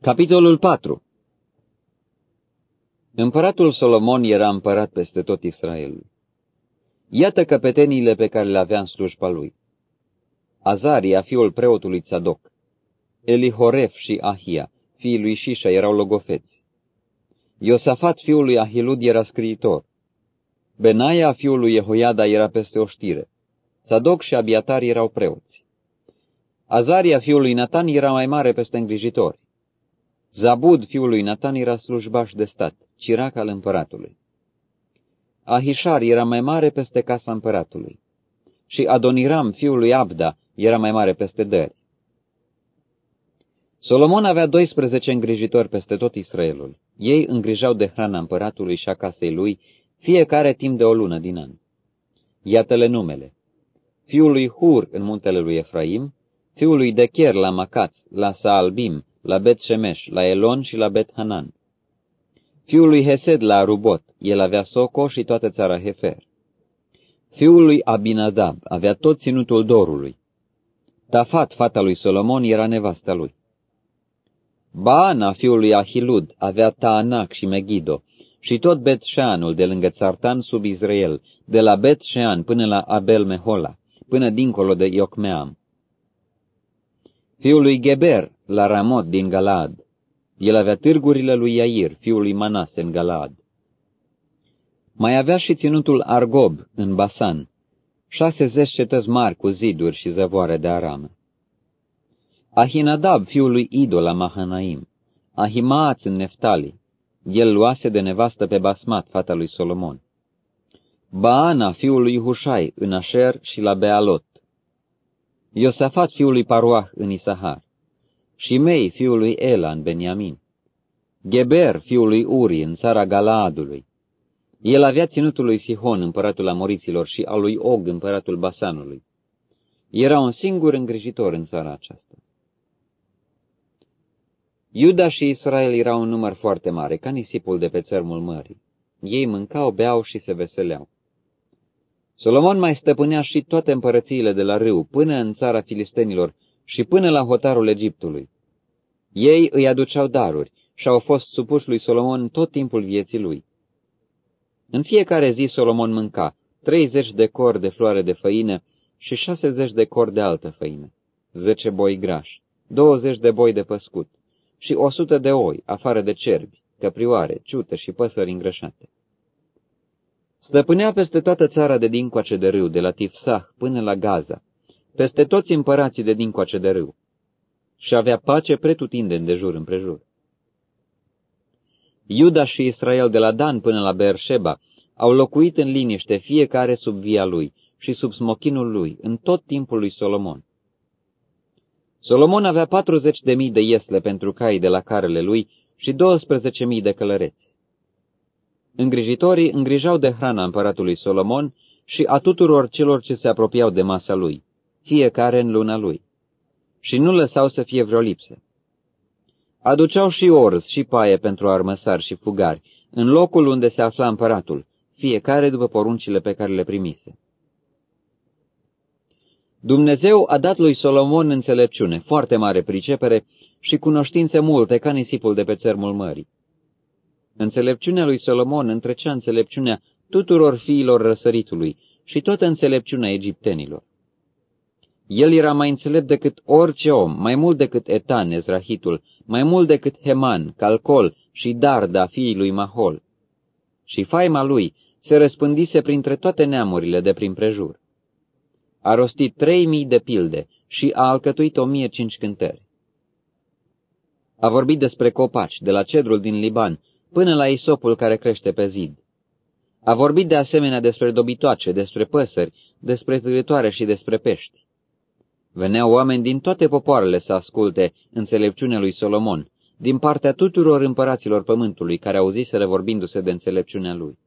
Capitolul 4 Împăratul Solomon era împărat peste tot Israelul. Iată căpeteniile pe care le avea în slujba lui. Azaria, fiul preotului Tzadok, Elihoref și Ahia, fiii lui Șișa, erau logofeți. Iosafat, fiul lui Ahilud, era scriitor. Benaia, fiul lui Jehoiada, era peste oștire. Tzadok și Abiatar erau preoți. Azaria, fiul lui Natan, era mai mare peste îngrijitori. Zabud, fiul lui Natan, era slujbaș de stat, cirac al împăratului. Ahișar era mai mare peste casa împăratului. Și Adoniram, fiul lui Abda, era mai mare peste dări. Solomon avea 12 îngrijitori peste tot Israelul. Ei îngrijau de hrana împăratului și a casei lui, fiecare timp de o lună din an. Iată-le numele. Fiul lui Hur în muntele lui Efraim, fiul lui Decher la Macaț, la Saalbim, la Bet Shemesh, la Elon și la Bet Hanan. Fiul lui Hesed la Rubot, el avea Soco și toată țara Hefer. Fiul lui Abinadab avea tot ținutul dorului. Tafat, fata lui Solomon, era nevasta lui. Baana, fiul lui Ahilud, avea Taanac și Megido, și tot Bet Sheanul de lângă Țartan sub Israel, de la Bet Shean până la Abel Mehola, până dincolo de Iocmeam. Fiul lui Geber, la Ramot din Galaad. El avea târgurile lui Iair, fiul lui Manase, în Galaad. Mai avea și ținutul Argob, în Basan, șase zeci cetăți mari cu ziduri și zăvoare de arame. Ahinadab, fiul lui Ido, la Mahanaim, Ahimaat în Neftali, el luase de nevastă pe Basmat, fata lui Solomon. Baana, fiul lui Hușai, în Asher și la Bealot. Iosafat, fiul lui Paruah, în Isahar. Shimei, fiul lui Ela, în Beniamin. Geber, fiul lui Uri, în țara Galaadului. El avea ținutul lui Sihon, împăratul Amoriților, și al lui Og, împăratul Basanului. Era un singur îngrijitor în țara aceasta. Iuda și Israel erau un număr foarte mare, ca nisipul de pe țărmul mării. Ei mâncau, beau și se veseleau. Solomon mai stăpânea și toate împărățiile de la râu, până în țara filistenilor și până la hotarul Egiptului. Ei îi aduceau daruri și au fost supuși lui Solomon tot timpul vieții lui. În fiecare zi Solomon mânca 30 de cor de floare de făină și 60 de cor de altă făină, 10 boi grași, 20 de boi de păscut și 100 de oi, afară de cerbi, căprioare, ciute și păsări îngrășate. Stăpânea peste toată țara de dincoace de râu, de la Tifsah până la Gaza, peste toți împărații de dincoace de râu, și avea pace pretutindeni de jur împrejur. Iuda și Israel de la Dan până la Beersheba au locuit în liniște fiecare sub via lui și sub smochinul lui, în tot timpul lui Solomon. Solomon avea patruzeci de mii de iesle pentru cai de la carele lui și 12 mii de călăreți. Îngrijitorii îngrijau de hrana împăratului Solomon și a tuturor celor ce se apropiau de masa lui, fiecare în luna lui, și nu lăsau să fie vreo lipsă. Aduceau și orz și paie pentru armăsari și fugari, în locul unde se afla împăratul, fiecare după poruncile pe care le primise. Dumnezeu a dat lui Solomon înțelepciune, foarte mare pricepere și cunoștințe multe ca nisipul de pe țărmul mării. Înțelepciunea lui Solomon întrecea înțelepciunea tuturor fiilor răsăritului și toată înțelepciunea egiptenilor. El era mai înțelept decât orice om, mai mult decât Etan, Ezrahitul, mai mult decât Heman, Calcol și Darda, fiii lui Mahol. Și faima lui se răspândise printre toate neamurile de prin prejur. A rostit trei mii de pilde și a alcătuit o mie cinci cântări. A vorbit despre copaci, de la cedrul din Liban până la isopul care crește pe zid. A vorbit de asemenea despre dobitoace, despre păsări, despre târătoare și despre pești. Veneau oameni din toate popoarele să asculte înțelepciunea lui Solomon, din partea tuturor împăraților pământului care auziseră vorbindu-se de înțelepciunea lui.